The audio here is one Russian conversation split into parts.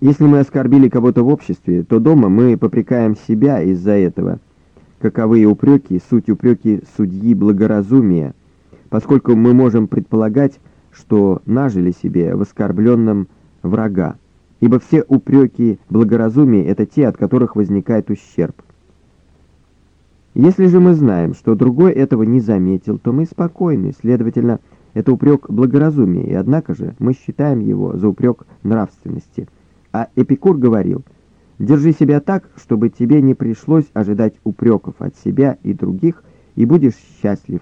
Если мы оскорбили кого-то в обществе, то дома мы попрекаем себя из-за этого. Каковые упреки, суть упреки судьи благоразумия, поскольку мы можем предполагать, что нажили себе в оскорбленном врага, ибо все упреки благоразумия — это те, от которых возникает ущерб. Если же мы знаем, что другой этого не заметил, то мы спокойны, следовательно, это упрек благоразумия, и однако же мы считаем его за упрек нравственности. А Эпикур говорил, «Держи себя так, чтобы тебе не пришлось ожидать упреков от себя и других, и будешь счастлив».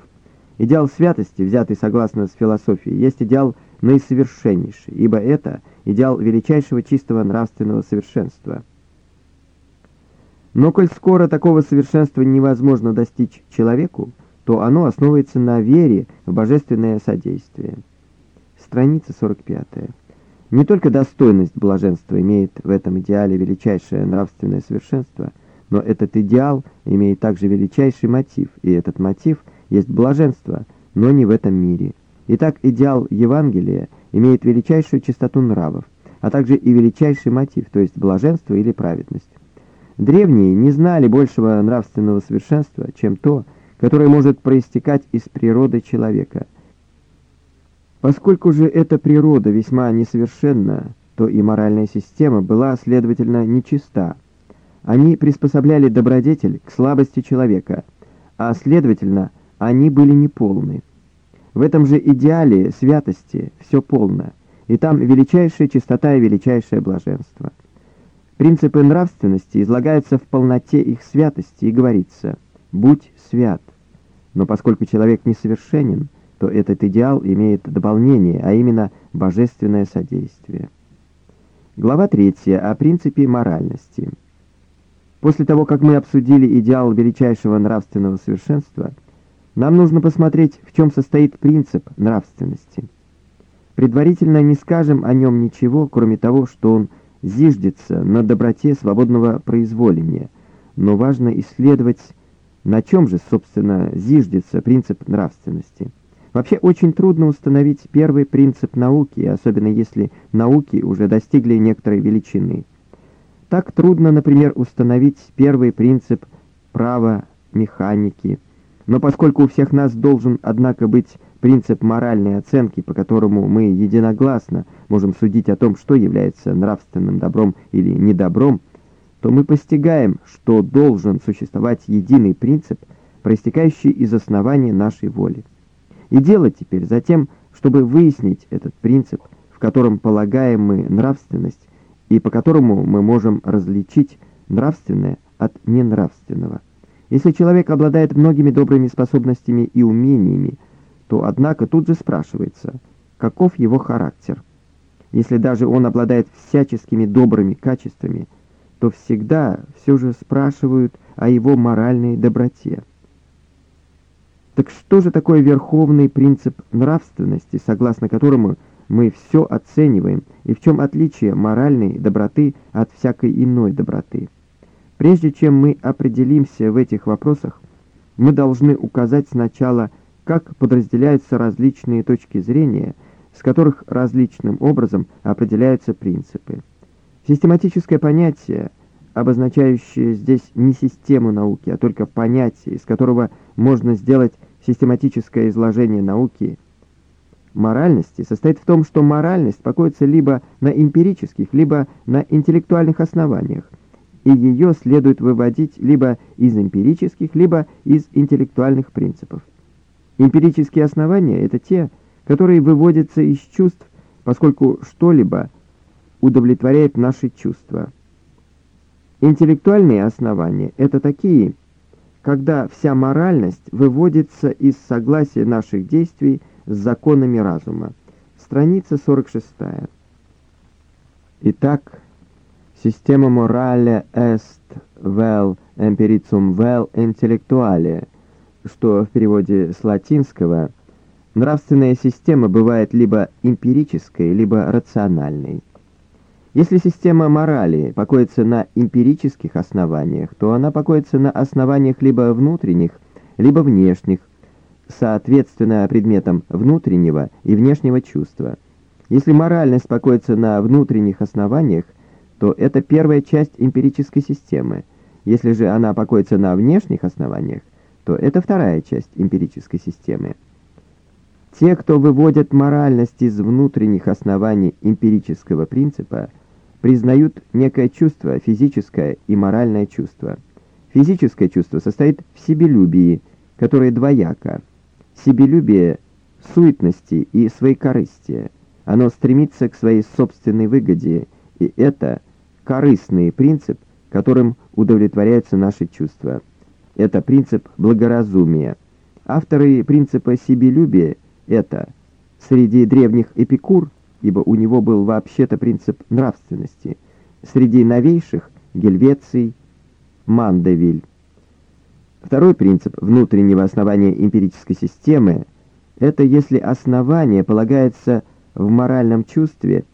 Идеал святости, взятый согласно с философией, есть идеал наисовершеннейший, ибо это идеал величайшего чистого нравственного совершенства. Но коль скоро такого совершенства невозможно достичь человеку, то оно основывается на вере в божественное содействие. Страница 45. Не только достойность блаженства имеет в этом идеале величайшее нравственное совершенство, но этот идеал имеет также величайший мотив, и этот мотив есть блаженство, но не в этом мире. Итак, идеал Евангелия имеет величайшую чистоту нравов, а также и величайший мотив, то есть блаженство или праведность. Древние не знали большего нравственного совершенства, чем то, которое может проистекать из природы человека. Поскольку же эта природа весьма несовершенна, то и моральная система была, следовательно, нечиста. Они приспособляли добродетель к слабости человека, а, следовательно, они были неполны. В этом же идеале святости все полно, и там величайшая чистота и величайшее блаженство. Принципы нравственности излагаются в полноте их святости и говорится «будь свят». Но поскольку человек несовершенен, то этот идеал имеет дополнение, а именно божественное содействие. Глава 3 о принципе моральности. После того, как мы обсудили идеал величайшего нравственного совершенства, нам нужно посмотреть, в чем состоит принцип нравственности. Предварительно не скажем о нем ничего, кроме того, что он зиждется на доброте свободного произволения, но важно исследовать, на чем же, собственно, зиждется принцип нравственности. Вообще очень трудно установить первый принцип науки, особенно если науки уже достигли некоторой величины. Так трудно, например, установить первый принцип права механики, но поскольку у всех нас должен, однако, быть принцип моральной оценки, по которому мы единогласно можем судить о том, что является нравственным добром или недобром, то мы постигаем, что должен существовать единый принцип, проистекающий из основания нашей воли. И дело теперь за тем, чтобы выяснить этот принцип, в котором полагаем мы нравственность, и по которому мы можем различить нравственное от ненравственного. Если человек обладает многими добрыми способностями и умениями, то, однако, тут же спрашивается, каков его характер. Если даже он обладает всяческими добрыми качествами, то всегда все же спрашивают о его моральной доброте. Так что же такое верховный принцип нравственности, согласно которому мы все оцениваем, и в чем отличие моральной доброты от всякой иной доброты? Прежде чем мы определимся в этих вопросах, мы должны указать сначала как подразделяются различные точки зрения, с которых различным образом определяются принципы. Систематическое понятие, обозначающее здесь не систему науки, а только понятие, из которого можно сделать систематическое изложение науки, моральности, состоит в том, что моральность покоится либо на эмпирических, либо на интеллектуальных основаниях, и ее следует выводить либо из эмпирических, либо из интеллектуальных принципов. Эмпирические основания — это те, которые выводятся из чувств, поскольку что-либо удовлетворяет наши чувства. Интеллектуальные основания — это такие, когда вся моральность выводится из согласия наших действий с законами разума. Страница 46. Итак, система морале est vel empiricum vel intellectuale — что в переводе с латинского нравственная система бывает либо эмпирической, либо рациональной. Если система морали покоится на эмпирических основаниях, то она покоится на основаниях либо внутренних, либо внешних, соответственно предметам внутреннего и внешнего чувства. Если моральность покоится на внутренних основаниях, то это первая часть эмпирической системы. Если же она покоится на внешних основаниях, то это вторая часть эмпирической системы. Те, кто выводят моральность из внутренних оснований эмпирического принципа, признают некое чувство, физическое и моральное чувство. Физическое чувство состоит в себелюбии, которое двояко. Себелюбие – суетности и своекорыстия. Оно стремится к своей собственной выгоде, и это корыстный принцип, которым удовлетворяются наши чувства. Это принцип благоразумия. Авторы принципа себелюбия – это среди древних эпикур, ибо у него был вообще-то принцип нравственности, среди новейших Гельвеций, Мандевиль. Второй принцип внутреннего основания эмпирической системы – это если основание полагается в моральном чувстве,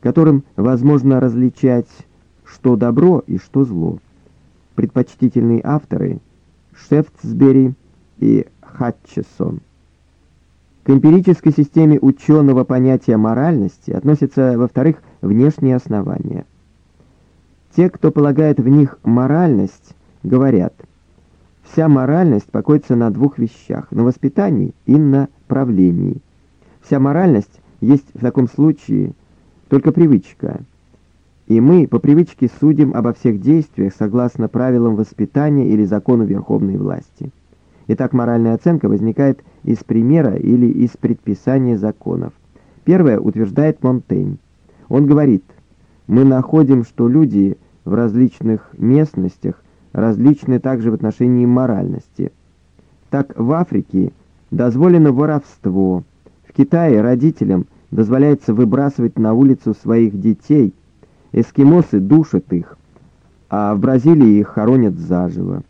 которым возможно различать, что добро и что зло. Предпочтительные авторы – Шефтсбери и Хатчесон – к эмпирической системе ученого понятия моральности относятся, во-вторых, внешние основания. Те, кто полагает в них моральность, говорят, вся моральность покоится на двух вещах – на воспитании и на правлении. Вся моральность есть в таком случае только привычка. И мы по привычке судим обо всех действиях согласно правилам воспитания или закону верховной власти. Итак, моральная оценка возникает из примера или из предписания законов. Первое утверждает Монтень. Он говорит, мы находим, что люди в различных местностях различны также в отношении моральности. Так в Африке дозволено воровство, в Китае родителям дозволяется выбрасывать на улицу своих детей, эскимосы душат их, а в Бразилии их хоронят заживо.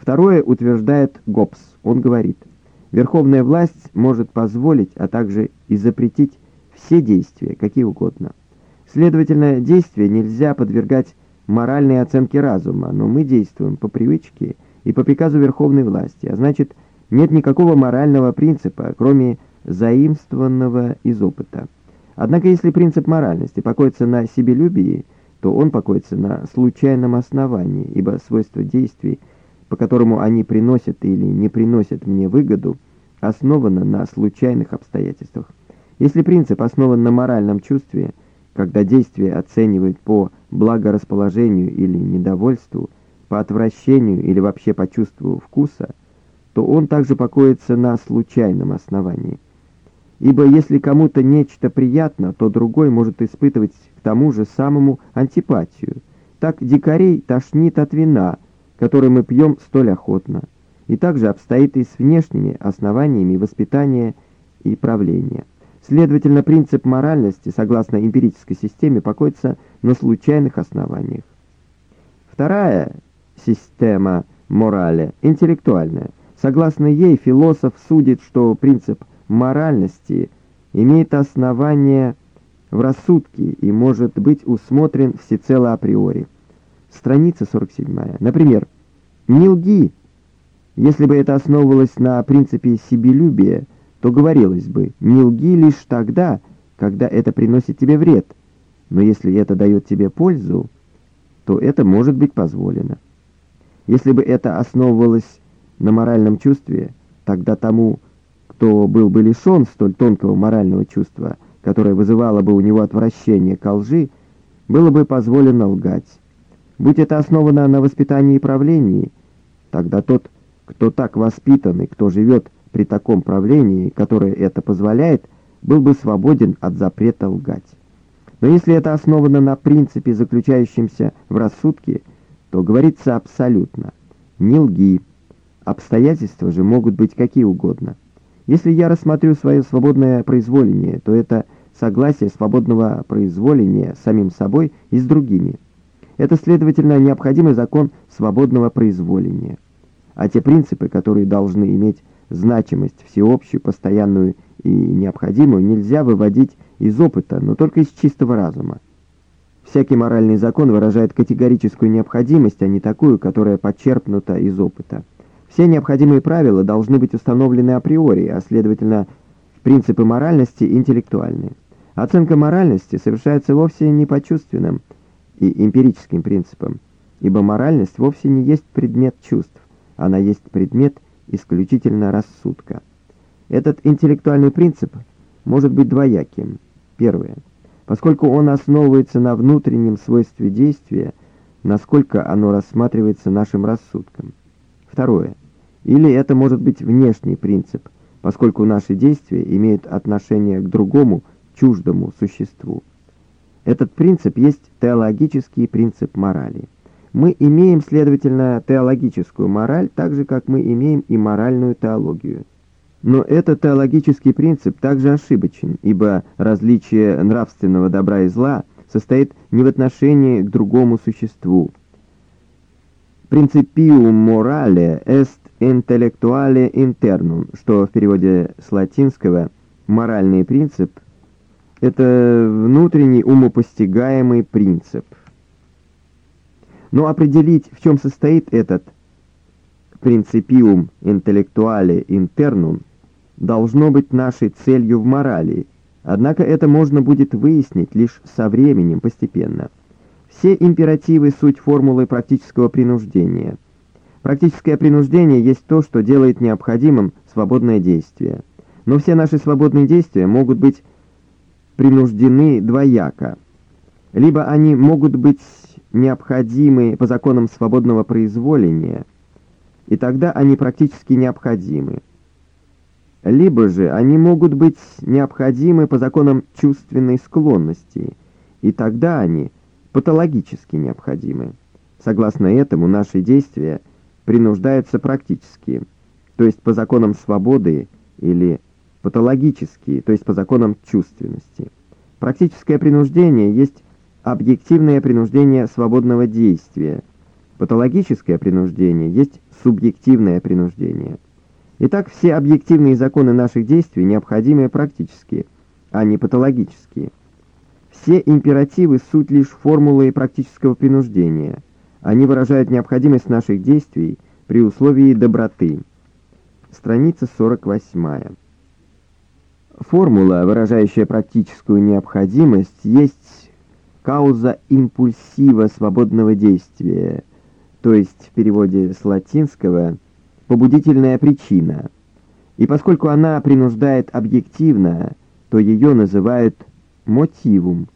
Второе утверждает Гоббс. Он говорит, верховная власть может позволить, а также и запретить все действия, какие угодно. Следовательно, действия нельзя подвергать моральной оценке разума, но мы действуем по привычке и по приказу верховной власти, а значит, нет никакого морального принципа, кроме заимствованного из опыта. Однако, если принцип моральности покоится на себелюбии, то он покоится на случайном основании, ибо свойства действий – по которому они приносят или не приносят мне выгоду, основано на случайных обстоятельствах. Если принцип основан на моральном чувстве, когда действие оценивают по благорасположению или недовольству, по отвращению или вообще по чувству вкуса, то он также покоится на случайном основании. Ибо если кому-то нечто приятно, то другой может испытывать к тому же самому антипатию. Так дикарей тошнит от вина – который мы пьем столь охотно, и также обстоит и с внешними основаниями воспитания и правления. Следовательно, принцип моральности, согласно эмпирической системе, покоится на случайных основаниях. Вторая система морали – интеллектуальная. Согласно ей, философ судит, что принцип моральности имеет основание в рассудке и может быть усмотрен всецело априори. Страница 47. Например, «Не лги». Если бы это основывалось на принципе себелюбия, то говорилось бы «не лги лишь тогда, когда это приносит тебе вред». Но если это дает тебе пользу, то это может быть позволено. Если бы это основывалось на моральном чувстве, тогда тому, кто был бы лишен столь тонкого морального чувства, которое вызывало бы у него отвращение к лжи, было бы позволено лгать. Будь это основано на воспитании и правлении, тогда тот, кто так воспитан и кто живет при таком правлении, которое это позволяет, был бы свободен от запрета лгать. Но если это основано на принципе, заключающемся в рассудке, то говорится абсолютно «не лги». Обстоятельства же могут быть какие угодно. Если я рассмотрю свое свободное произволение, то это согласие свободного произволения с самим собой и с другими – это, следовательно, необходимый закон свободного произволения. А те принципы, которые должны иметь значимость всеобщую, постоянную и необходимую, нельзя выводить из опыта, но только из чистого разума. Всякий моральный закон выражает категорическую необходимость, а не такую, которая подчерпнута из опыта. Все необходимые правила должны быть установлены априори, а следовательно, принципы моральности интеллектуальные. Оценка моральности совершается вовсе не по чувственным, и эмпирическим принципам, ибо моральность вовсе не есть предмет чувств, она есть предмет исключительно рассудка. Этот интеллектуальный принцип может быть двояким. Первое. Поскольку он основывается на внутреннем свойстве действия, насколько оно рассматривается нашим рассудком. Второе. Или это может быть внешний принцип, поскольку наши действия имеют отношение к другому, чуждому существу. Этот принцип есть теологический принцип морали. Мы имеем, следовательно, теологическую мораль, так же, как мы имеем и моральную теологию. Но этот теологический принцип также ошибочен, ибо различие нравственного добра и зла состоит не в отношении к другому существу. «Principium morale est intellectuale internum», что в переводе с латинского «моральный принцип» — это внутренний умопостигаемый принцип. Но определить, в чем состоит этот «principium intellectuale internum» должно быть нашей целью в морали, однако это можно будет выяснить лишь со временем, постепенно. Все императивы — суть формулы практического принуждения. Практическое принуждение есть то, что делает необходимым свободное действие. Но все наши свободные действия могут быть принуждены двояко. Либо они могут быть необходимы по законам свободного произволения, и тогда они практически необходимы либо же они могут быть необходимы по законам чувственной склонности, и тогда они патологически необходимы. Согласно этому, наши действия принуждаются практически, то есть по законам свободы, или патологически, то есть по законам чувственности. Практическое принуждение есть объективное принуждение свободного действия. Патологическое принуждение есть субъективное принуждение. Итак, все объективные законы наших действий необходимые практические, а не патологические. Все императивы — суть лишь формулы практического принуждения. Они выражают необходимость наших действий при условии доброты. Страница 48. Формула, выражающая практическую необходимость, есть кауза импульсива свободного действия, то есть в переводе с латинского — побудительная причина, и поскольку она принуждает объективно, то ее называют мотивум,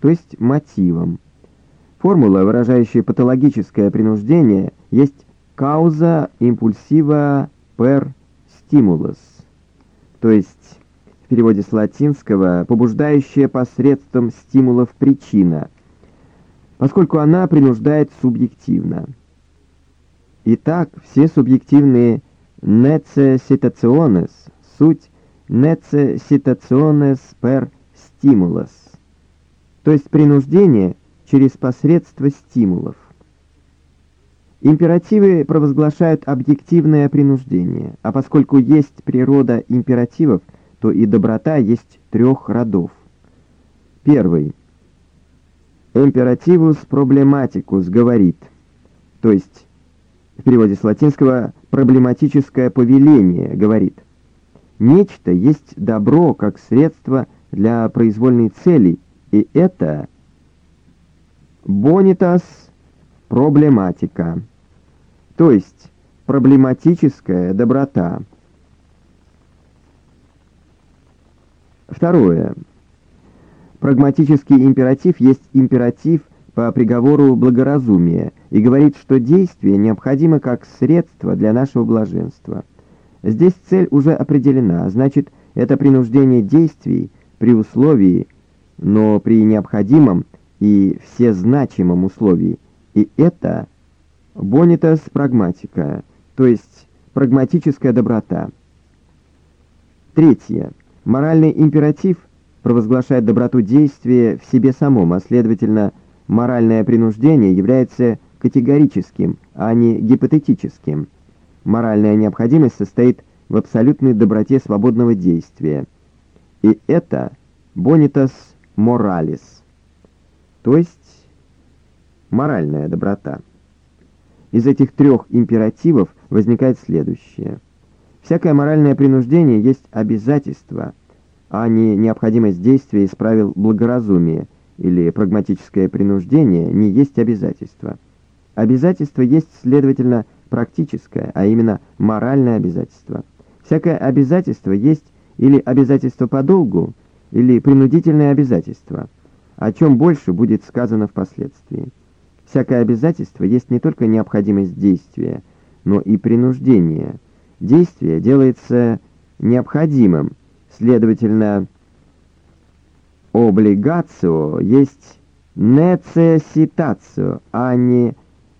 то есть мотивом. Формула, выражающая патологическое принуждение, есть кауза импульсива per stimulus, то есть переводе с латинского побуждающая посредством стимулов причина, поскольку она принуждает субъективно. Итак, все субъективные necessitaciones — суть necessitaciones per stimulus, то есть принуждение через посредство стимулов. Императивы провозглашают объективное принуждение, а поскольку есть природа императивов, то и доброта есть трех родов. Первый. Императивус проблематикус говорит, то есть в переводе с латинского «проблематическое повеление» говорит «Нечто есть добро как средство для произвольной цели, и это bonitas проблематика, то есть проблематическая доброта». Второе. Прагматический императив есть императив по приговору благоразумия и говорит, что действие необходимо как средство для нашего блаженства. Здесь цель уже определена, значит, это принуждение действий при условии, но при необходимом и всезначимом условии. И это бонитас прагматика, то есть прагматическая доброта. Третье. Моральный императив провозглашает доброту действия в себе самом, а следовательно, Моральное принуждение является категорическим, а не гипотетическим. Моральная необходимость состоит в абсолютной доброте свободного действия. И это bonitas moralis, то есть моральная доброта. Из этих трех императивов возникает следующее. Всякое моральное принуждение есть обязательство, а не необходимость действия из правил благоразумия – или прагматическое принуждение не есть обязательство. Обязательство есть, следовательно, практическое, а именно моральное обязательство. Всякое обязательство есть или обязательство по долгу, или принудительное обязательство, о чем больше будет сказано впоследствии. Всякое обязательство есть не только необходимость действия, но и принуждение. Действие делается необходимым, следовательно, облигацио есть necessitatio, а не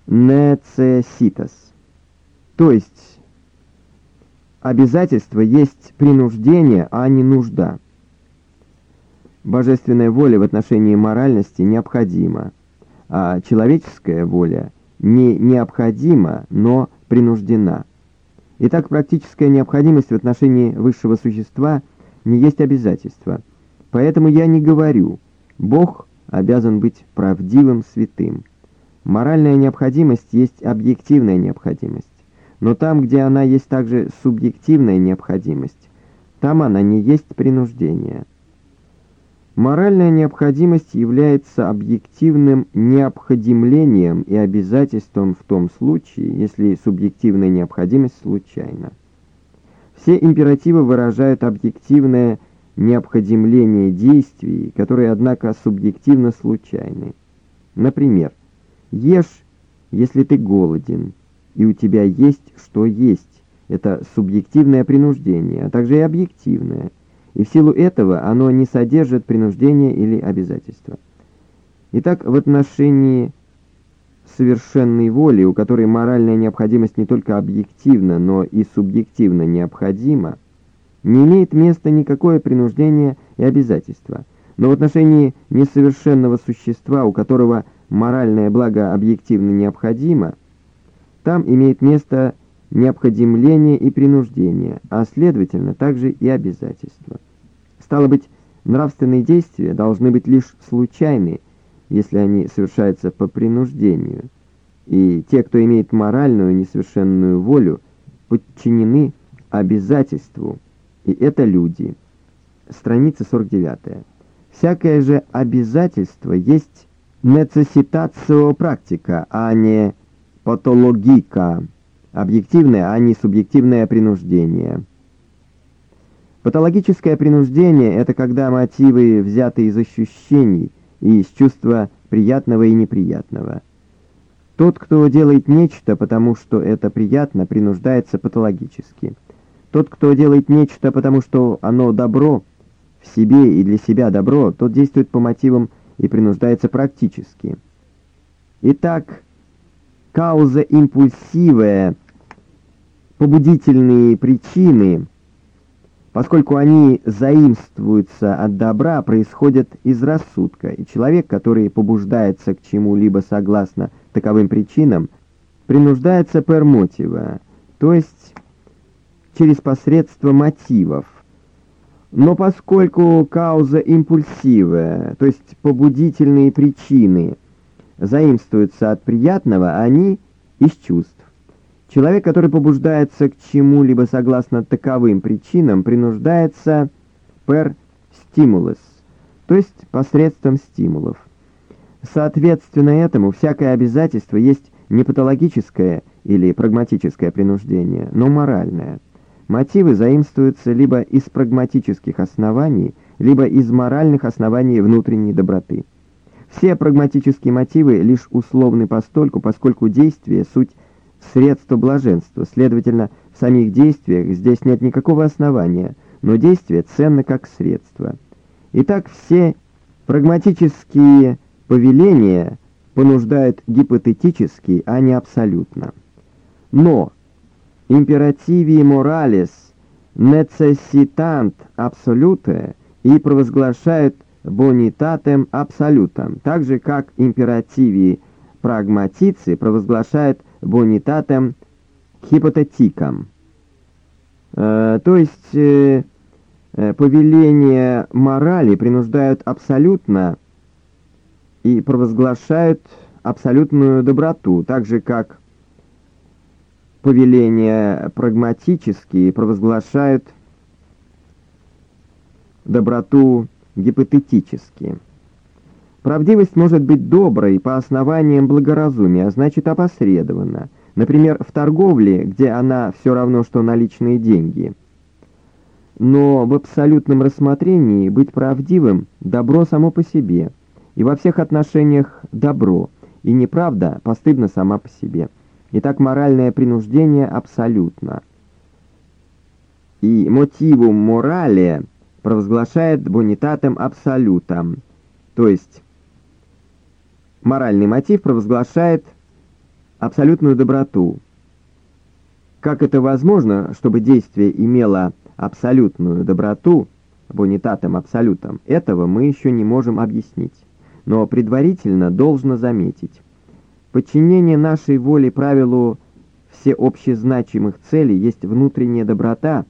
necessitas. То есть обязательство есть принуждение, а не нужда. Божественная воля в отношении моральности необходима, а человеческая воля не необходима, но принуждена. Итак, практическая необходимость в отношении высшего существа не есть обязательство. Поэтому я не говорю, Бог обязан быть правдивым святым. Моральная необходимость есть объективная необходимость. Но там, где она есть также субъективная необходимость, там она не есть принуждение. Моральная необходимость является объективным необходимлением и обязательством в том случае, если субъективная необходимость случайна. Все императивы выражают объективное необходимление действий, которые, однако, субъективно случайны. Например, ешь, если ты голоден, и у тебя есть что есть. Это субъективное принуждение, а также и объективное – и в силу этого оно не содержит принуждения или обязательства. Итак, в отношении совершенной воли, у которой моральная необходимость не только объективна, но и субъективно необходима, не имеет места никакое принуждение и обязательство. Но в отношении несовершенного существа, у которого моральное благо объективно необходимо, там имеет место необходимление и принуждение, а следовательно также и обязательства. Стало быть, нравственные действия должны быть лишь случайны, если они совершаются по принуждению, и те, кто имеет моральную несовершенную волю, подчинены обязательству, и это люди. Страница 49. Всякое же обязательство есть necessitatio практика, а не патологика объективное, а не субъективное принуждение. Патологическое принуждение – это когда мотивы взяты из ощущений и из чувства приятного и неприятного. Тот, кто делает нечто, потому что это приятно, принуждается патологически. Тот, кто делает нечто, потому что оно добро, в себе и для себя добро, тот действует по мотивам и принуждается практически. Итак, Кауза импульсивая, побудительные причины, поскольку они заимствуются от добра, происходят из рассудка, и человек, который побуждается к чему-либо согласно таковым причинам, принуждается per motiva, то есть через посредство мотивов. Но поскольку кауза импульсивая, то есть побудительные причины – заимствуются от приятного, а они из чувств. Человек, который побуждается к чему-либо согласно таковым причинам, принуждается per stimulus, то есть посредством стимулов. Соответственно этому, всякое обязательство есть не патологическое или прагматическое принуждение, но моральное. Мотивы заимствуются либо из прагматических оснований, либо из моральных оснований внутренней доброты. Все прагматические мотивы лишь условны постольку, поскольку действие — суть средства блаженства, следовательно, в самих действиях здесь нет никакого основания, но действие ценно как средство. Итак, все прагматические повеления понуждают гипотетически, а не абсолютно. Но императиви моралес necessitant absolute и провозглашают бонитатем абсолютом, так же как императиви прагматицы провозглашают бонитатем хипотетиком. Э, то есть э, э, повеления морали принуждают абсолютно и провозглашают абсолютную доброту, так же как повеления прагматические провозглашают доброту гипотетически. Правдивость может быть доброй по основаниям благоразумия, а значит опосредованно. Например, в торговле, где она все равно, что наличные деньги. Но в абсолютном рассмотрении быть правдивым – добро само по себе, и во всех отношениях добро, и неправда постыдна сама по себе. Итак, моральное принуждение абсолютно. И мотивум морали провозглашает бонитатом абсолютом, то есть моральный мотив провозглашает абсолютную доброту. Как это возможно, чтобы действие имело абсолютную доброту, бонитатом абсолютом, этого мы еще не можем объяснить. Но предварительно должно заметить. Подчинение нашей воли правилу всеобщезначимых целей есть внутренняя доброта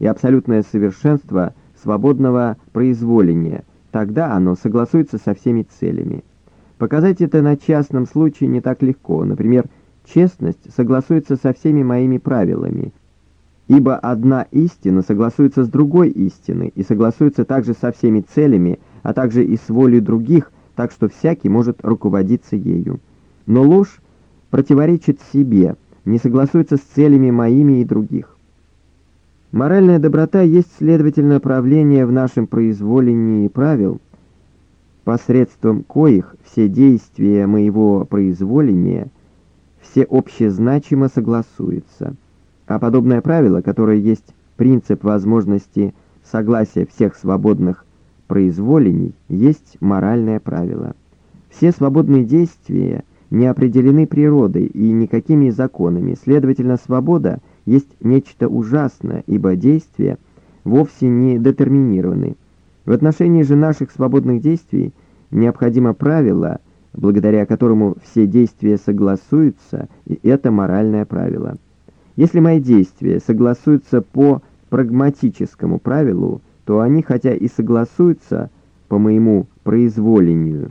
и абсолютное совершенство свободного произволения, тогда оно согласуется со всеми целями. Показать это на частном случае не так легко. Например, честность согласуется со всеми моими правилами, ибо одна истина согласуется с другой истиной и согласуется также со всеми целями, а также и с волей других, так что всякий может руководиться ею. Но ложь противоречит себе, не согласуется с целями моими и других. Моральная доброта есть, следовательно, правление в нашем произволении правил, посредством коих все действия моего произволения все общезначимо согласуются. А подобное правило, которое есть принцип возможности согласия всех свободных произволений, есть моральное правило. Все свободные действия не определены природой и никакими законами, следовательно, свобода есть нечто ужасное, ибо действия вовсе не детерминированы. В отношении же наших свободных действий необходимо правило, благодаря которому все действия согласуются, и это моральное правило. Если мои действия согласуются по прагматическому правилу, то они хотя и согласуются по моему произволению,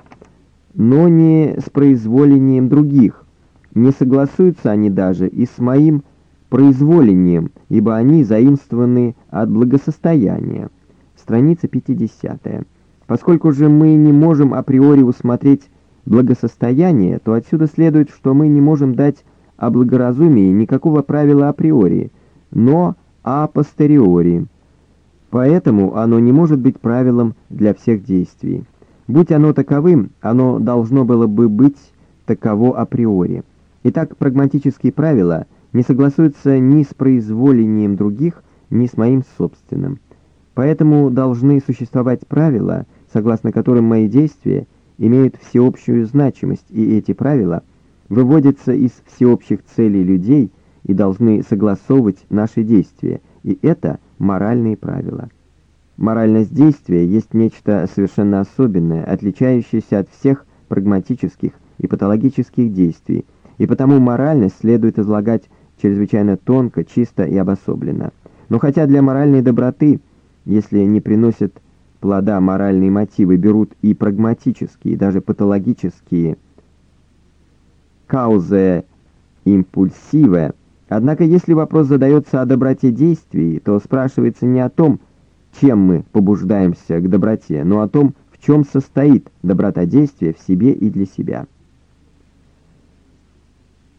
но не с произволением других. Не согласуются они даже и с моим произволением, ибо они заимствованы от благосостояния. Страница 50. Поскольку же мы не можем априори усмотреть благосостояние, то отсюда следует, что мы не можем дать о благоразумии никакого правила априори, но а постериори. Поэтому оно не может быть правилом для всех действий. Будь оно таковым, оно должно было бы быть таково априори. Итак, прагматические правила не согласуются ни с произволением других, ни с моим собственным. Поэтому должны существовать правила, согласно которым мои действия имеют всеобщую значимость, и эти правила выводятся из всеобщих целей людей и должны согласовывать наши действия, и это моральные правила. Моральность действия есть нечто совершенно особенное, отличающееся от всех прагматических и патологических действий, и потому моральность следует излагать чрезвычайно тонко, чисто и обособленно. Но хотя для моральной доброты, если не приносят плода моральные мотивы, берут и прагматические, даже патологические каузе импульсиве, однако если вопрос задается о доброте действий, то спрашивается не о том, чем мы побуждаемся к доброте, но о том, в чем состоит доброта действия в себе и для себя.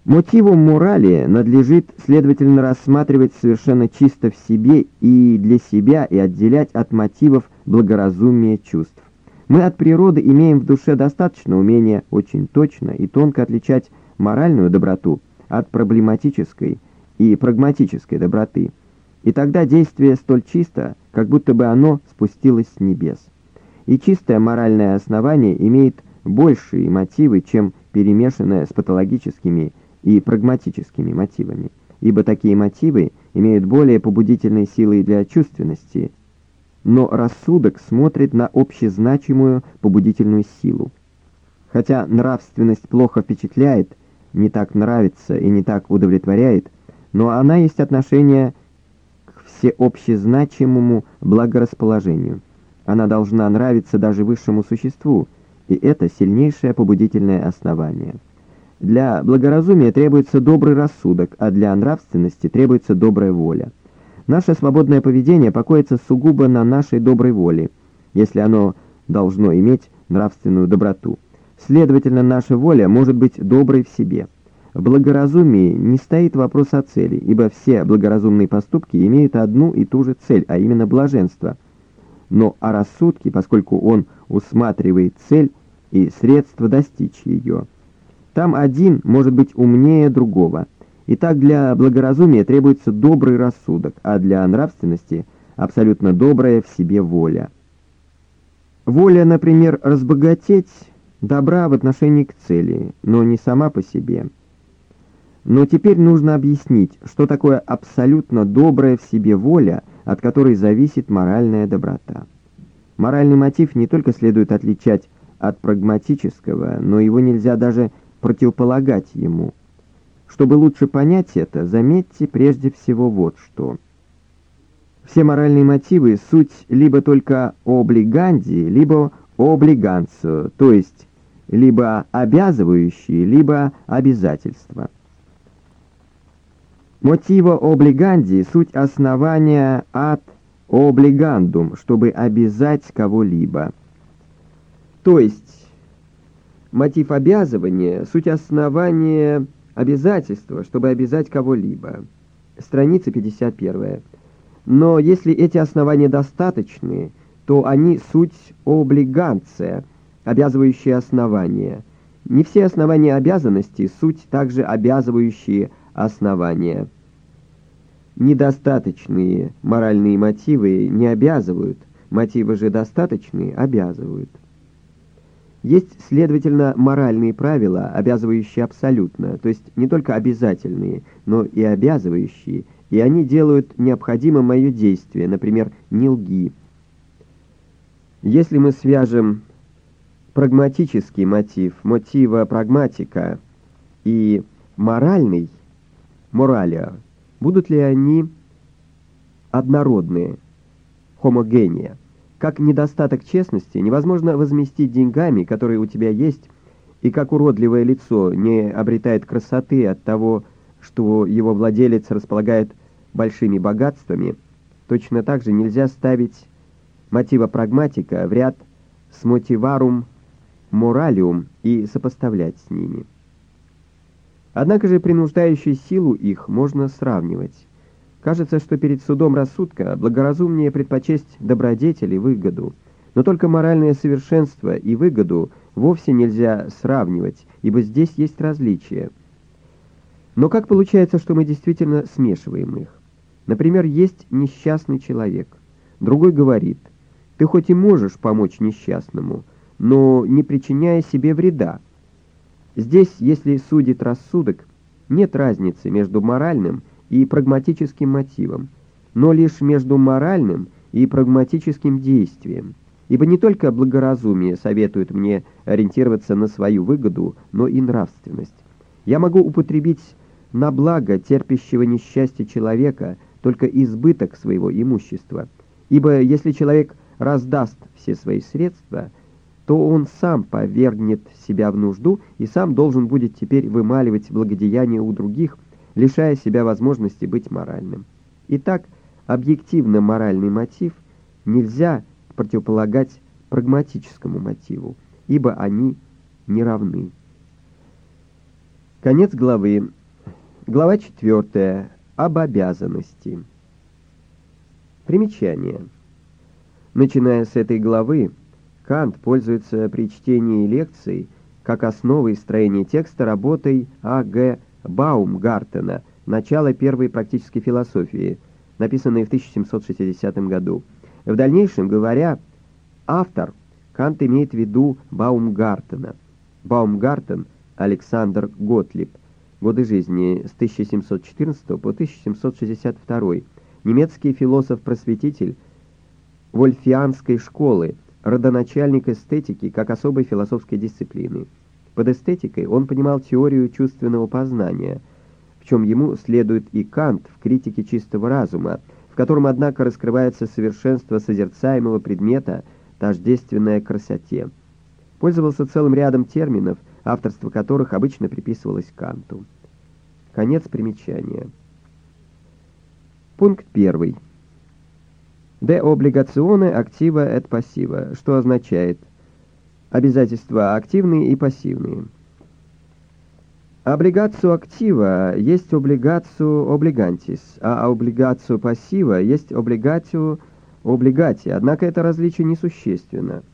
Мотивом морали надлежит, следовательно, рассматривать совершенно чисто в себе и для себя и отделять от мотивов благоразумия чувств. Мы от природы имеем в душе достаточно умения очень точно и тонко отличать моральную доброту от проблематической и прагматической доброты. И тогда действие столь чисто, как будто бы оно спустилось с небес. И чистое моральное основание имеет большие мотивы, чем перемешанное с патологическими и прагматическими мотивами, ибо такие мотивы имеют более побудительные силы для чувственности, но рассудок смотрит на общезначимую побудительную силу. Хотя нравственность плохо впечатляет, не так нравится и не так удовлетворяет, но она есть отношение к всеобщезначимому благорасположению. Она должна нравиться даже высшему существу, и это сильнейшее побудительное основание. Для благоразумия требуется добрый рассудок, а для нравственности требуется добрая воля. Наше свободное поведение покоится сугубо на нашей доброй воле, если оно должно иметь нравственную доброту. Следовательно, наша воля может быть доброй в себе. В благоразумии не стоит вопрос о цели, ибо все благоразумные поступки имеют одну и ту же цель, а именно блаженство. Но о рассудке, поскольку он усматривает цель и средства достичь ее. Там один может быть умнее другого. Итак, для благоразумия требуется добрый рассудок, а для нравственности – абсолютно добрая в себе воля. Воля, например, разбогатеть добра в отношении к цели, но не сама по себе – но теперь нужно объяснить, что такое абсолютно добрая в себе воля, от которой зависит моральная доброта. Моральный мотив не только следует отличать от прагматического, но его нельзя даже противополагать ему. Чтобы лучше понять это, заметьте прежде всего вот что. Все моральные мотивы — суть либо только облиганди, либо облиганцию, то есть либо обязывающие, либо обязательства. Мотива облиганди — суть основания от облигандум, чтобы обязать кого-либо. То есть, мотив обязывания — суть основания обязательства, чтобы обязать кого-либо. Страница 51. Но если эти основания достаточны, то они суть облиганция, обязывающие основания. Не все основания обязанности — суть также обязывающие основания. Недостаточные моральные мотивы не обязывают, мотивы же достаточные обязывают. Есть, следовательно, моральные правила, обязывающие абсолютно, то есть не только обязательные, но и обязывающие, и они делают необходимым мое действие, например, «не лги». Если мы свяжем прагматический мотив, мотива прагматика и моральный – моралия, будут ли они однородные, хомогения? Как недостаток честности невозможно возместить деньгами, которые у тебя есть, и как уродливое лицо не обретает красоты от того, что его владелец располагает большими богатствами, точно так же нельзя ставить мотива прагматика в ряд с мотиварум моралиум и сопоставлять с ними. Однако же принуждающую силу их можно сравнивать. Кажется, что перед судом рассудка благоразумнее предпочесть добродетель и выгоду. Но только моральное совершенство и выгоду вовсе нельзя сравнивать, ибо здесь есть различия. Но как получается, что мы действительно смешиваем их? Например, есть несчастный человек. Другой говорит, ты хоть и можешь помочь несчастному, но не причиняя себе вреда. Здесь, если судит рассудок, нет разницы между моральным и прагматическим мотивом, но лишь между моральным и прагматическим действием. Ибо не только благоразумие советует мне ориентироваться на свою выгоду, но и нравственность. Я могу употребить на благо терпящего несчастья человека только избыток своего имущества. Ибо если человек раздаст все свои средства – то он сам повергнет себя в нужду и сам должен будет теперь вымаливать благодеяние у других, лишая себя возможности быть моральным. Итак, объективно моральный мотив нельзя противополагать прагматическому мотиву, ибо они не равны. Конец главы. Глава 4. Об обязанности. Примечание. Начиная с этой главы, Кант пользуется при чтении лекций как основой строения текста работой А.Г. Баумгартена «Начало первой практической философии», написанной в 1760 году. В дальнейшем, говоря «автор», Кант имеет в виду Баумгартена. Баумгартен Александр Готлиб, годы жизни с 1714 по 1762, немецкий философ-просветитель Вольфианской школы, родоначальник эстетики как особой философской дисциплины. Под эстетикой он понимал теорию чувственного познания, в чем ему следует и Кант в критике чистого разума, в котором, однако, раскрывается совершенство созерцаемого предмета, тождественная красоте. Пользовался целым рядом терминов, авторство которых обычно приписывалось Канту. Конец примечания. Пункт первый. De obligazione activa et passiva, что означает Обязательства активные и пассивные. Облигацию актива есть облигацию облигантис, а облигацию пассива есть облигацию облигати, однако это различие несущественно.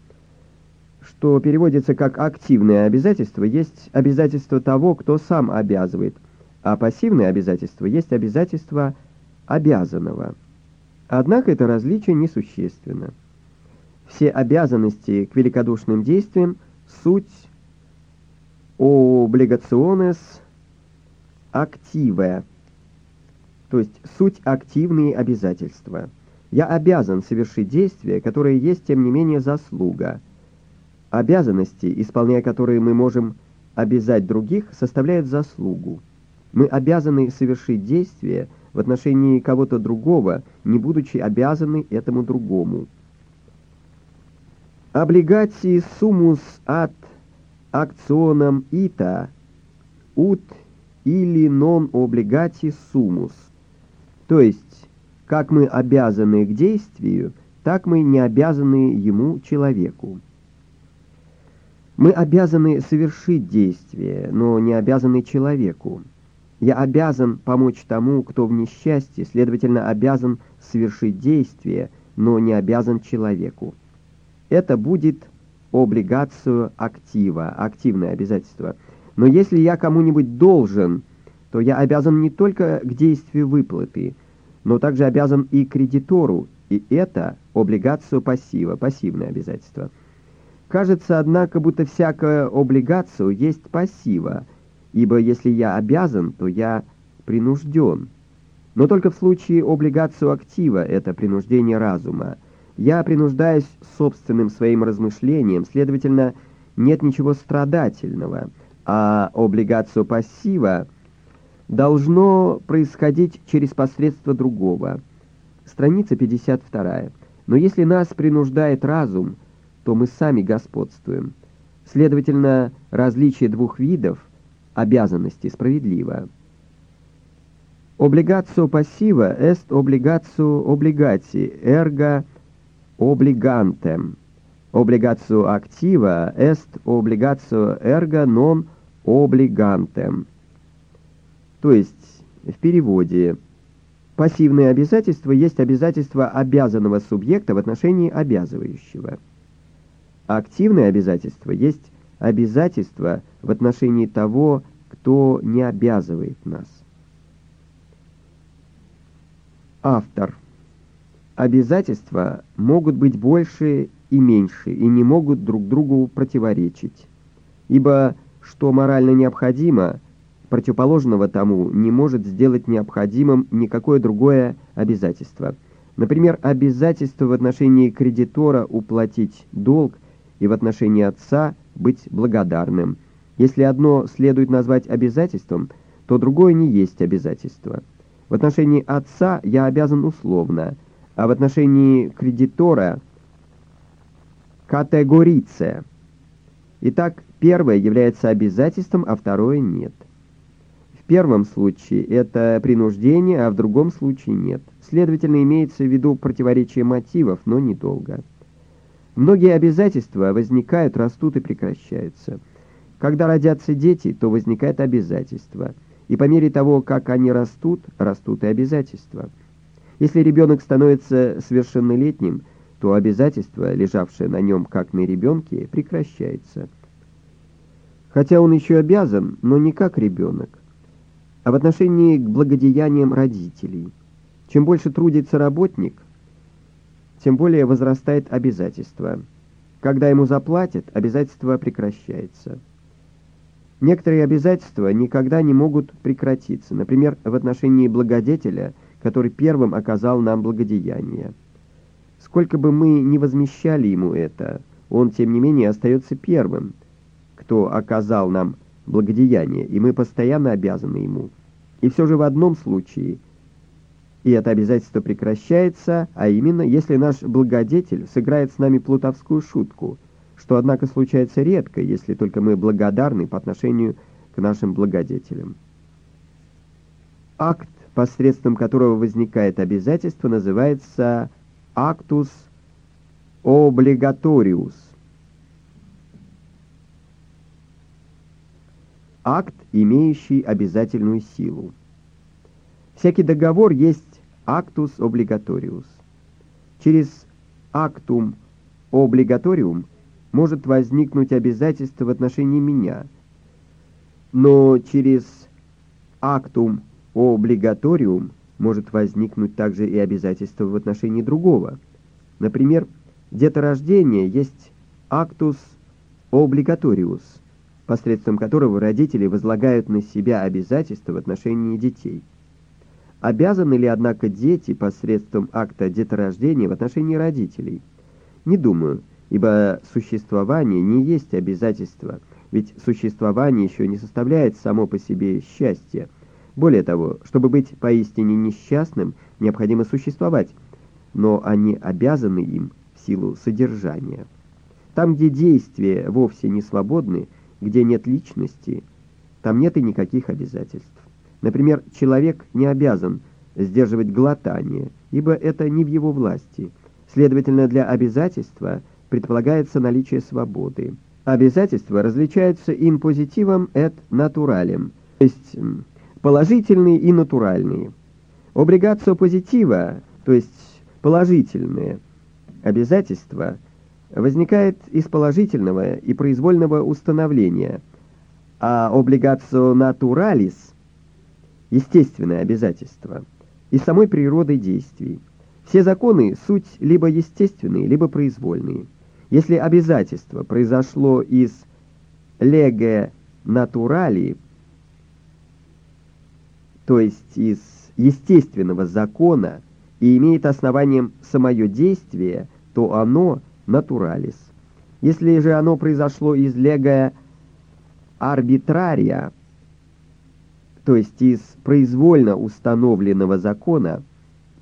Что переводится как активное обязательство, есть обязательство того, кто сам обязывает, а пассивное обязательство есть обязательство обязанного. Однако это различие несущественно. Все обязанности к великодушным действиям – суть облигационес активе, то есть суть активные обязательства. Я обязан совершить действия, которые есть, тем не менее, заслуга. Обязанности, исполняя которые мы можем обязать других, составляют заслугу. Мы обязаны совершить действия в отношении кого-то другого, не будучи обязаны этому другому. Облигации сумус ад акционам ита ut или non obligati sumus. То есть, как мы обязаны к действию, так мы не обязаны ему, человеку. Мы обязаны совершить действие, но не обязаны человеку. Я обязан помочь тому, кто в несчастье, следовательно, обязан совершить действие, но не обязан человеку. Это будет облигацию актива, активное обязательство. Но если я кому-нибудь должен, то я обязан не только к действию выплаты, но также обязан и кредитору, и это облигацию пассива, пассивное обязательство. Кажется, однако, будто всякая облигацию есть пассива, ибо если я обязан, то я принужден. Но только в случае облигацию актива это принуждение разума. Я принуждаюсь собственным своим размышлением, следовательно, нет ничего страдательного, а облигацию пассива должно происходить через посредство другого. Страница 52. Но если нас принуждает разум, то мы сами господствуем. Следовательно, различие двух видов – обязанности справедливо. Облигацию пассива est облигацию облигати, ergo obligantem. Облигацию актива est облигацию ergo non obligantem. То есть, в переводе, пассивное обязательство есть обязательство обязанного субъекта в отношении обязывающего. Активное обязательство есть обязательство в отношении того, кто не обязывает нас. Автор. Обязательства могут быть больше и меньше, и не могут друг другу противоречить. Ибо что морально необходимо, противоположного тому не может сделать необходимым никакое другое обязательство. Например, обязательство в отношении кредитора уплатить долг и в отношении отца быть благодарным. Если одно следует назвать обязательством, то другое не есть обязательство. В отношении отца я обязан условно, а в отношении кредитора – категориция. Итак, первое является обязательством, а второе – нет. В первом случае это принуждение, а в другом случае нет. Следовательно, имеется в виду противоречие мотивов, но недолго. Многие обязательства возникают, растут и прекращаются. Когда родятся дети, то возникает обязательство. И по мере того, как они растут, растут и обязательства. Если ребенок становится совершеннолетним, то обязательство, лежавшее на нем как на ребенке, прекращается. Хотя он еще обязан, но не как ребенок, а в отношении к благодеяниям родителей. Чем больше трудится работник, тем более возрастает обязательство. Когда ему заплатят, обязательство прекращается. Некоторые обязательства никогда не могут прекратиться, например, в отношении благодетеля, который первым оказал нам благодеяние. Сколько бы мы ни возмещали ему это, он, тем не менее, остается первым, кто оказал нам благодеяние, и мы постоянно обязаны ему. И все же в одном случае, и это обязательство прекращается, а именно, если наш благодетель сыграет с нами плутовскую шутку – что, однако, случается редко, если только мы благодарны по отношению к нашим благодетелям. Акт, посредством которого возникает обязательство, называется «actus obligatorius». акт, имеющий обязательную силу. Всякий договор есть actus obligatorius. Через actum obligatorium может возникнуть обязательство в отношении меня, но через actum obligatorium может возникнуть также и обязательство в отношении другого. Например, деторождение есть actus obligatorius, посредством которого родители возлагают на себя обязательства в отношении детей. Обязаны ли, однако, дети посредством акта деторождения в отношении родителей? Не думаю, ибо существование не есть обязательство, ведь существование еще не составляет само по себе счастья. Более того, чтобы быть поистине несчастным, необходимо существовать, но они обязаны им в силу содержания. Там, где действия вовсе не свободны, где нет личности, там нет и никаких обязательств. Например, человек не обязан сдерживать глотание, ибо это не в его власти. Следовательно, для обязательства предполагается наличие свободы. Обязательства различаются импозитивом et натуралем, то есть положительные и натуральные. Облигацио позитива, то есть положительные обязательства, возникает из положительного и произвольного установления, а облигацио натуралис – естественное обязательство, из самой природы действий. Все законы – суть либо естественные, либо произвольные. Если обязательство произошло из леге натурали, то есть из естественного закона, и имеет основанием самое действие, то оно натуралис. Если же оно произошло из лего арбитрария, то есть из произвольно установленного закона,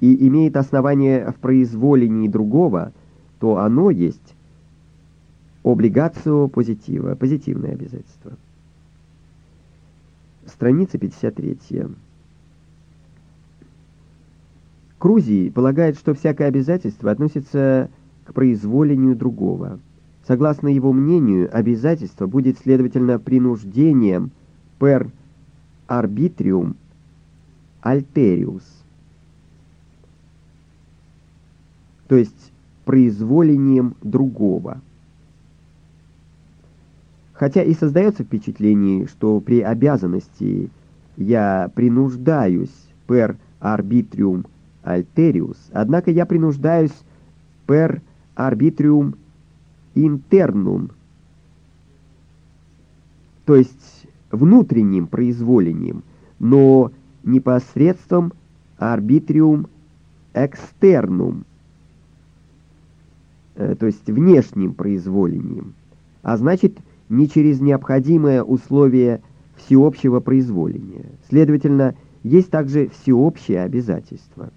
и имеет основание в произволении другого, то оно есть облигацио позитива, позитивное обязательство. Страница 53. Крузий полагает, что всякое обязательство относится к произволению другого. Согласно его мнению, обязательство будет, следовательно, принуждением per arbitrium alterius, то есть произволением другого. Хотя и создается впечатление, что при обязанности я принуждаюсь per arbitrium alterius, однако я принуждаюсь per arbitrium internum, то есть внутренним произволением, но не посредством arbitrium externum, э, то есть внешним произволением, а значит не через необходимое условие всеобщего произволения. Следовательно, есть также всеобщее обязательство.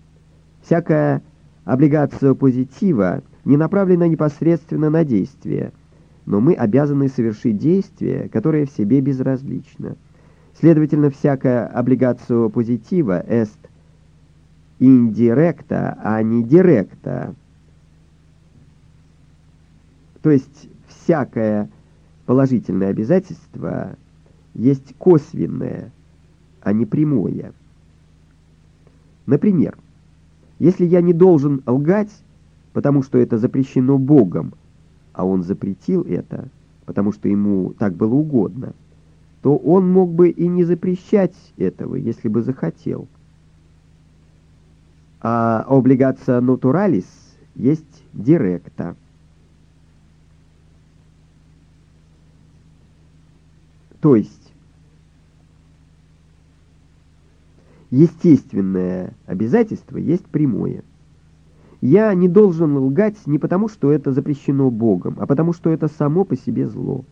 Всякая облигация позитива не направлена непосредственно на действие, но мы обязаны совершить действие, которое в себе безразлично. Следовательно, всякая облигация позитива est индиректа, а не директа. То есть всякое положительное обязательство есть косвенное, а не прямое. Например, если я не должен лгать, потому что это запрещено Богом, а он запретил это, потому что ему так было угодно, то он мог бы и не запрещать этого, если бы захотел. А облигация натуралис есть директа. То есть естественное обязательство есть прямое. Я не должен лгать не потому, что это запрещено Богом, а потому, что это само по себе зло.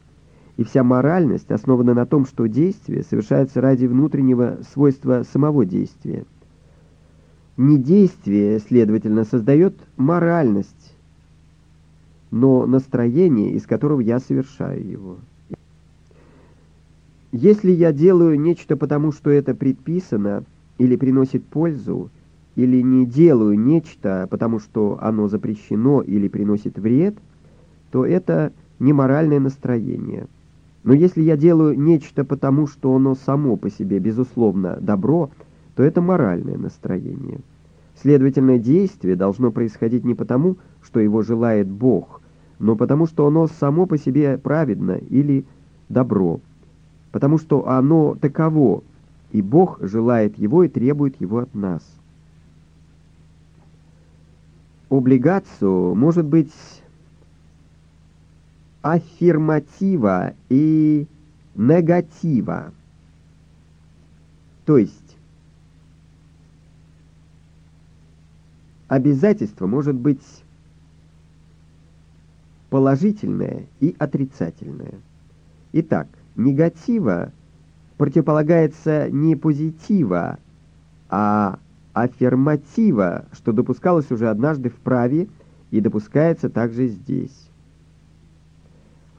И вся моральность основана на том, что действие совершается ради внутреннего свойства самого действия. Не действие, следовательно, создает моральность, но настроение, из которого я совершаю его. Если я делаю нечто потому, что это предписано или приносит пользу, или не делаю нечто потому, что оно запрещено или приносит вред, то это не моральное настроение. Но если я делаю нечто потому, что оно само по себе, безусловно, добро, то это моральное настроение. Следовательно, действие должно происходить не потому, что его желает Бог, но потому, что оно само по себе праведно или добро, потому что оно таково, и Бог желает его и требует его от нас. Облигацию может быть аффирматива и негатива. То есть обязательство может быть положительное и отрицательное. Итак, негатива противополагается не позитива, а аффирматива, что допускалось уже однажды в праве и допускается также здесь.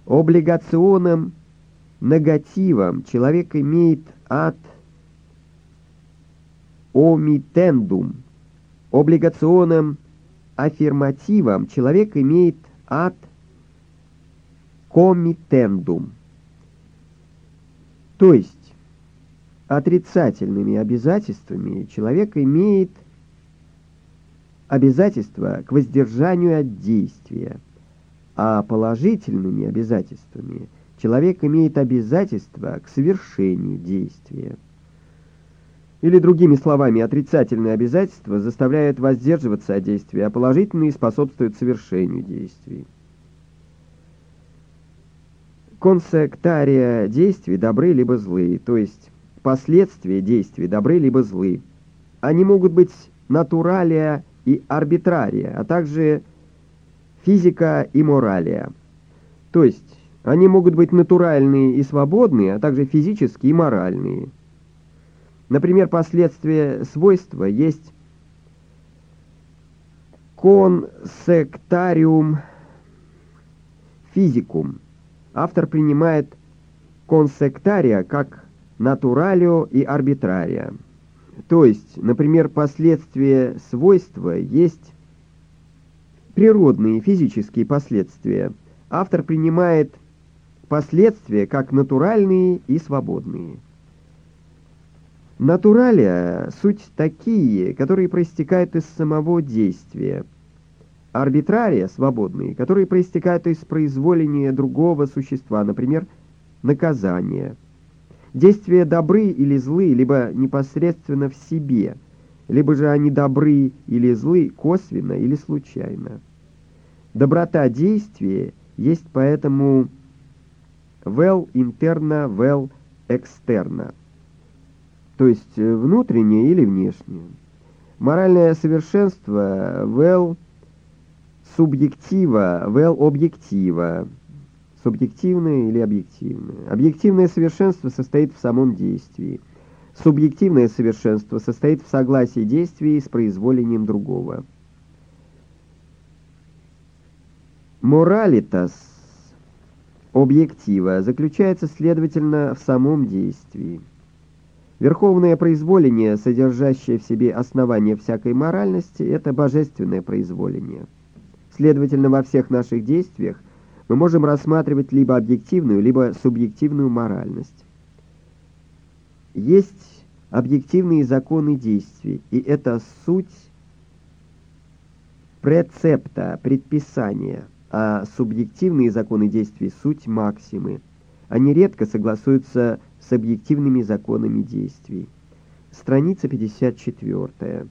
Облигационным негативом человек имеет от омитендум. Облигационным аффирмативом человек имеет от комитендум. То есть отрицательными обязательствами человек имеет обязательство к воздержанию от действия, а положительными обязательствами человек имеет обязательство к совершению действия. Или другими словами, отрицательные обязательства заставляют воздерживаться от действия, а положительные способствуют совершению действий. Консектария действий добры либо злы, то есть последствия действий добры либо злы. Они могут быть натуралия и арбитрария, а также физика и моралия. То есть они могут быть натуральные и свободные, а также физические и моральные. Например, последствия свойства есть консектариум физикум. Автор принимает консектария как натуралио и арбитрария. То есть, например, последствия свойства есть природные физические последствия. Автор принимает последствия как натуральные и свободные. Натуралия — суть такие, которые проистекают из самого действия. Арбитрария — свободные, которые проистекают из произволения другого существа, например, наказания. Действия добры или злы, либо непосредственно в себе, либо же они добры или злы косвенно или случайно. Доброта действия есть поэтому vel interna, vel externa, то есть э, внутреннее или внешнее. Моральное совершенство vel субъектива, vel объектива, субъективное или объективное. Объективное совершенство состоит в самом действии. Субъективное совершенство состоит в согласии действий с произволением другого. Моралитас объектива заключается, следовательно, в самом действии. Верховное произволение, содержащее в себе основание всякой моральности, это божественное произволение. Следовательно, во всех наших действиях мы можем рассматривать либо объективную, либо субъективную моральность. Есть объективные законы действий, и это суть прецепта, предписания – а субъективные законы действий — суть максимы. Они редко согласуются с объективными законами действий. Страница 54.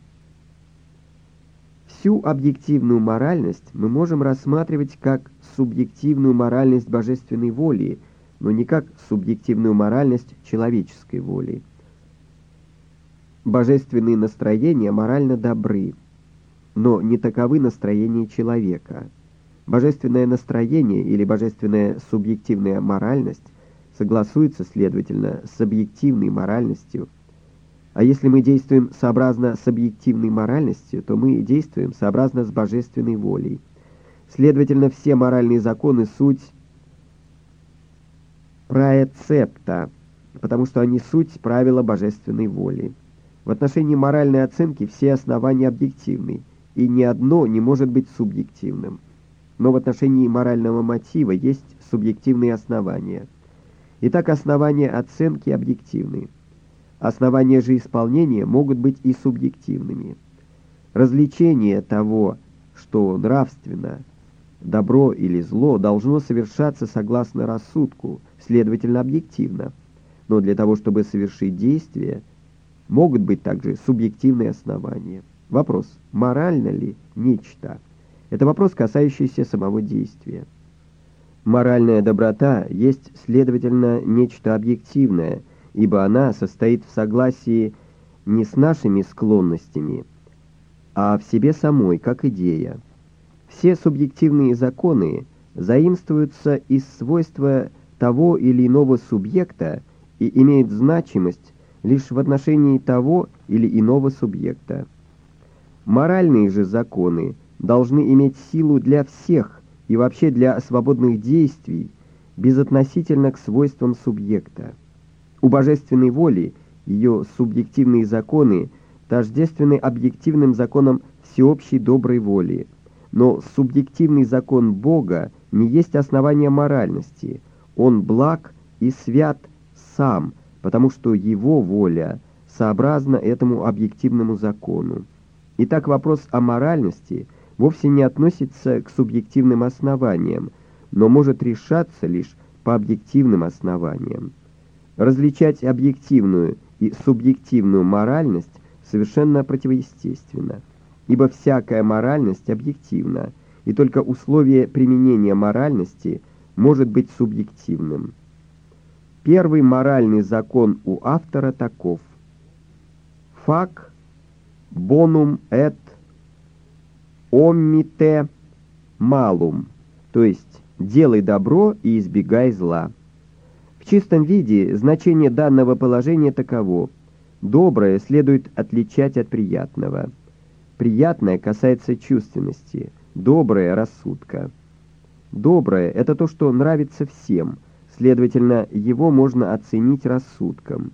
Всю объективную моральность мы можем рассматривать как субъективную моральность божественной воли, но не как субъективную моральность человеческой воли. Божественные настроения морально добры, но не таковы настроения человека. Божественное настроение или божественная субъективная моральность согласуется, следовательно, с объективной моральностью. А если мы действуем сообразно с объективной моральностью, то мы действуем сообразно с божественной волей. Следовательно, все моральные законы — суть праецепта, потому что они суть правила божественной воли. В отношении моральной оценки все основания объективны, и ни одно не может быть субъективным но в отношении морального мотива есть субъективные основания. Итак, основания оценки объективны. Основания же исполнения могут быть и субъективными. Развлечение того, что нравственно, добро или зло, должно совершаться согласно рассудку, следовательно, объективно. Но для того, чтобы совершить действие, могут быть также субъективные основания. Вопрос, морально ли нечто? Это вопрос, касающийся самого действия. Моральная доброта есть, следовательно, нечто объективное, ибо она состоит в согласии не с нашими склонностями, а в себе самой, как идея. Все субъективные законы заимствуются из свойства того или иного субъекта и имеют значимость лишь в отношении того или иного субъекта. Моральные же законы должны иметь силу для всех и вообще для свободных действий, безотносительно к свойствам субъекта. У божественной воли ее субъективные законы тождественны объективным законам всеобщей доброй воли, но субъективный закон Бога не есть основание моральности, он благ и свят сам, потому что его воля сообразна этому объективному закону. Итак, вопрос о моральности вовсе не относится к субъективным основаниям, но может решаться лишь по объективным основаниям. Различать объективную и субъективную моральность совершенно противоестественно, ибо всякая моральность объективна, и только условие применения моральности может быть субъективным. Первый моральный закон у автора таков. Фак bonum et omite malum, то есть «делай добро и избегай зла». Чистом виде значение данного положения таково. Доброе следует отличать от приятного. Приятное касается чувственности, доброе — рассудка. Доброе — это то, что нравится всем, следовательно, его можно оценить рассудком.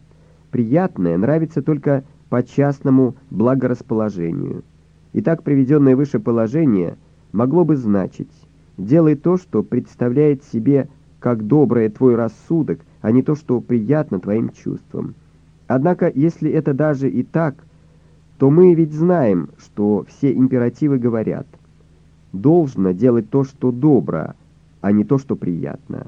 Приятное нравится только по частному благорасположению. Итак, приведенное выше положение могло бы значить «делай то, что представляет себе как доброе твой рассудок, а не то, что приятно твоим чувствам». Однако, если это даже и так, то мы ведь знаем, что все императивы говорят «должно делать то, что добро, а не то, что приятно».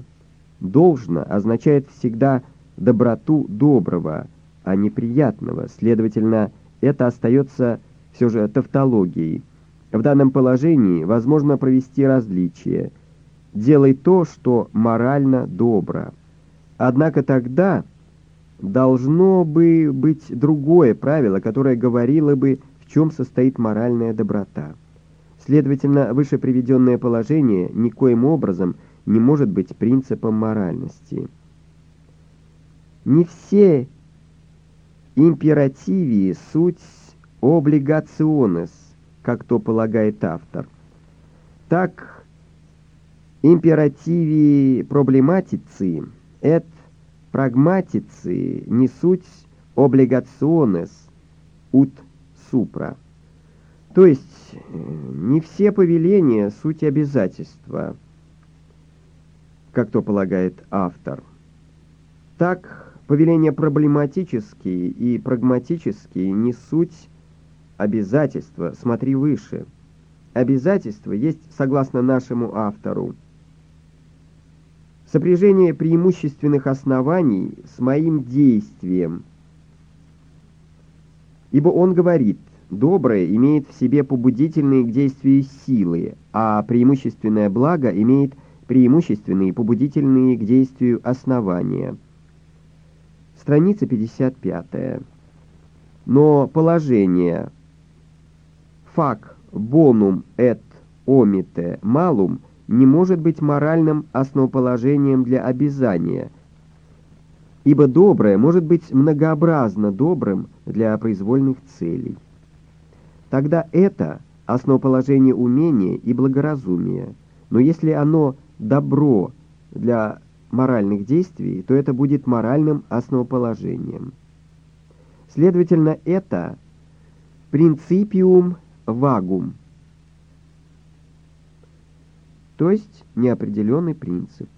«Должно» означает всегда доброту доброго, а не приятного, следовательно, это остается все же тавтологией. В данном положении возможно провести различие. «Делай то, что морально добро». Однако тогда должно бы быть другое правило, которое говорило бы, в чем состоит моральная доброта. Следовательно, выше приведенное положение никоим образом не может быть принципом моральности. Не все императивии суть облигационес, как то полагает автор. Так, императивии проблематицы et прагматицы не суть облигационес ут супра. То есть, не все повеления суть обязательства, как то полагает автор. Так, повеления проблематические и прагматические не суть обязательства, смотри выше. Обязательство есть, согласно нашему автору, сопряжение преимущественных оснований с моим действием. Ибо он говорит, доброе имеет в себе побудительные к действию силы, а преимущественное благо имеет преимущественные побудительные к действию основания. Страница 55. Но положение «фак бонум et omite malum» не может быть моральным основоположением для обязания, ибо доброе может быть многообразно добрым для произвольных целей. Тогда это основоположение умения и благоразумия, но если оно добро для моральных действий, то это будет моральным основоположением. Следовательно, это принципиум вагум, то есть неопределенный принцип.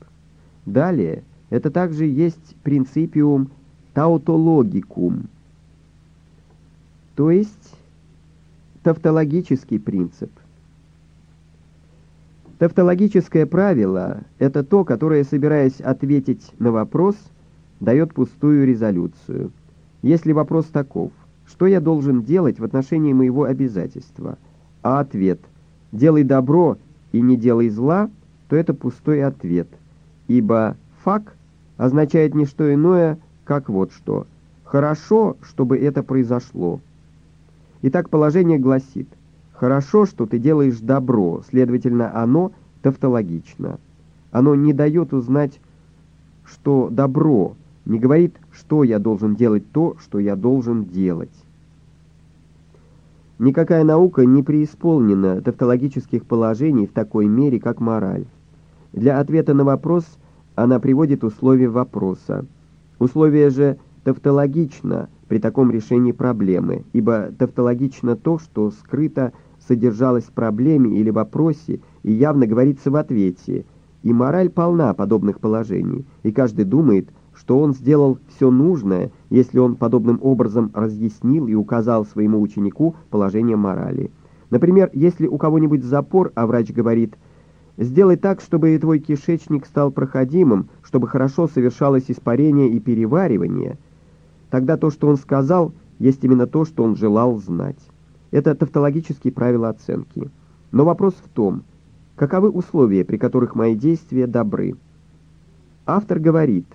Далее, это также есть принципиум таутологикум, то есть тавтологический принцип. Тавтологическое правило – это то, которое, собираясь ответить на вопрос, дает пустую резолюцию. Если вопрос таков, что я должен делать в отношении моего обязательства, а ответ «делай добро и не делай зла», то это пустой ответ, ибо «фак» означает не что иное, как вот что. Хорошо, чтобы это произошло. Итак, положение гласит, хорошо, что ты делаешь добро, следовательно, оно тавтологично. Оно не дает узнать, что добро, не говорит, что я должен делать то, что я должен делать. Никакая наука не преисполнена тавтологических положений в такой мере, как мораль. Для ответа на вопрос – она приводит условия вопроса. Условие же тавтологично при таком решении проблемы, ибо тавтологично то, что скрыто содержалось в проблеме или вопросе и явно говорится в ответе, и мораль полна подобных положений, и каждый думает, что он сделал все нужное, если он подобным образом разъяснил и указал своему ученику положение морали. Например, если у кого-нибудь запор, а врач говорит – Сделай так, чтобы твой кишечник стал проходимым, чтобы хорошо совершалось испарение и переваривание. Тогда то, что он сказал, есть именно то, что он желал знать. Это тавтологические правила оценки. Но вопрос в том, каковы условия, при которых мои действия добры. Автор говорит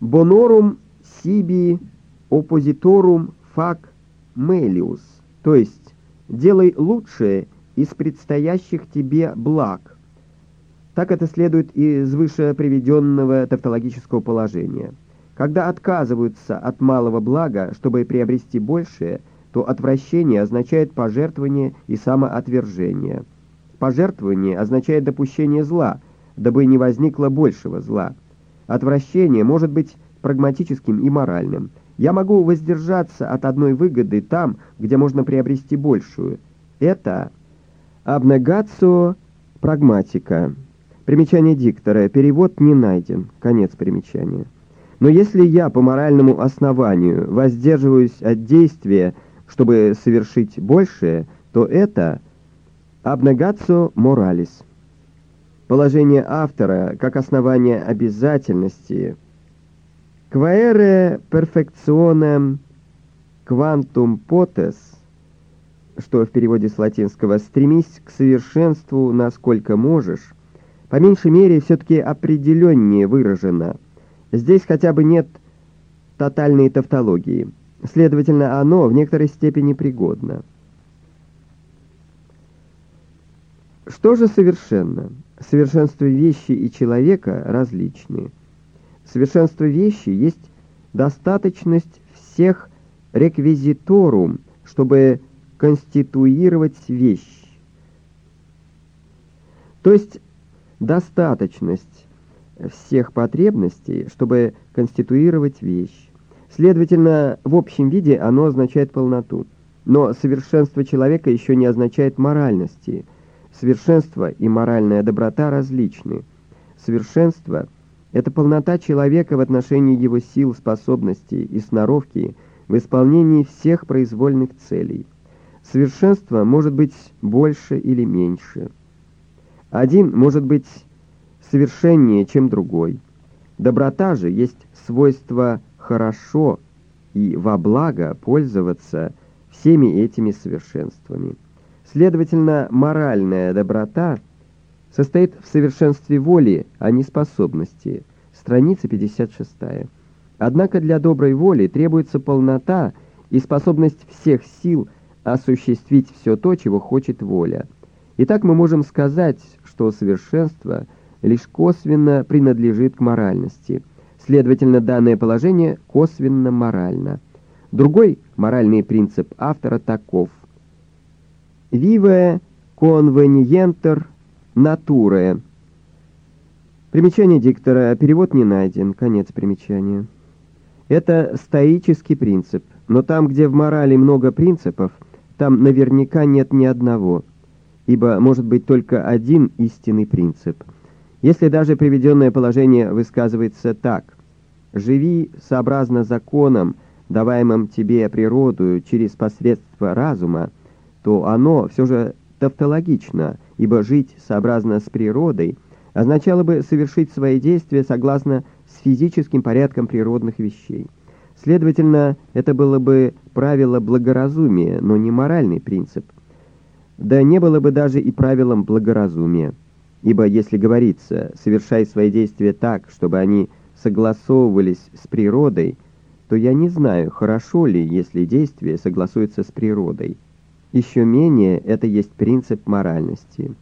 «Bonorum sibi oppositorum fac melius», то есть «делай лучшее из предстоящих тебе благ». Так это следует из выше приведенного тавтологического положения. Когда отказываются от малого блага, чтобы приобрести большее, то отвращение означает пожертвование и самоотвержение. Пожертвование означает допущение зла, дабы не возникло большего зла. Отвращение может быть прагматическим и моральным. Я могу воздержаться от одной выгоды там, где можно приобрести большую. Это абнегацио прагматика. Примечание диктора. Перевод не найден. Конец примечания. Но если я по моральному основанию воздерживаюсь от действия, чтобы совершить большее, то это abnegatio moralis. Положение автора как основание обязательности quaere perfectionem quantum potes, что в переводе с латинского «стремись к совершенству, насколько можешь», по меньшей мере все-таки определеннее выражено. Здесь хотя бы нет тотальной тавтологии. Следовательно, оно в некоторой степени пригодно. Что же совершенно? Совершенство вещи и человека различны. Совершенство вещи есть достаточность всех реквизиторум, чтобы конституировать вещь. То есть достаточность всех потребностей, чтобы конституировать вещь. Следовательно, в общем виде оно означает полноту. Но совершенство человека еще не означает моральности. Совершенство и моральная доброта различны. Совершенство – это полнота человека в отношении его сил, способностей и сноровки в исполнении всех произвольных целей. Совершенство может быть больше или меньше – один может быть совершеннее, чем другой. Доброта же есть свойство хорошо и во благо пользоваться всеми этими совершенствами. Следовательно, моральная доброта состоит в совершенстве воли, а не способности. Страница 56. Однако для доброй воли требуется полнота и способность всех сил осуществить все то, чего хочет воля. Итак, мы можем сказать, что совершенство лишь косвенно принадлежит к моральности. Следовательно, данное положение косвенно морально. Другой моральный принцип автора таков. «Vive convenienter nature». Примечание диктора, перевод не найден, конец примечания. Это стоический принцип, но там, где в морали много принципов, там наверняка нет ни одного – ибо может быть только один истинный принцип. Если даже приведенное положение высказывается так «Живи сообразно законам, даваемым тебе природою через посредство разума», то оно все же тавтологично, ибо жить сообразно с природой означало бы совершить свои действия согласно с физическим порядком природных вещей. Следовательно, это было бы правило благоразумия, но не моральный принцип. Да не было бы даже и правилом благоразумия. Ибо если говорится «совершай свои действия так, чтобы они согласовывались с природой», то я не знаю, хорошо ли, если действие согласуется с природой. Еще менее это есть принцип моральности.